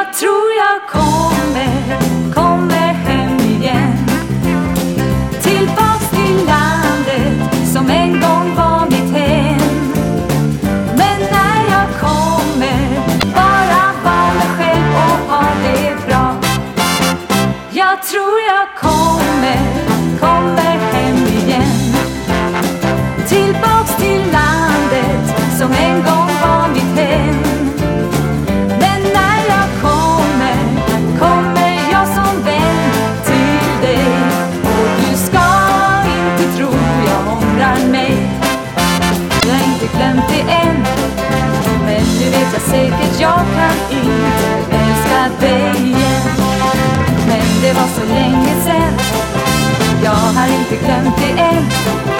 jag tror jag kommer, kommer hem igen. Tillbaks till landet som en gång var mitt hem. Men när jag kommer, bara vara mig själv och ha det bra. Jag tror jag kommer 51 Men nu vet jag säkert, jag kan inte älska dig igen. Men det var så länge sen Jag har inte glömt det än.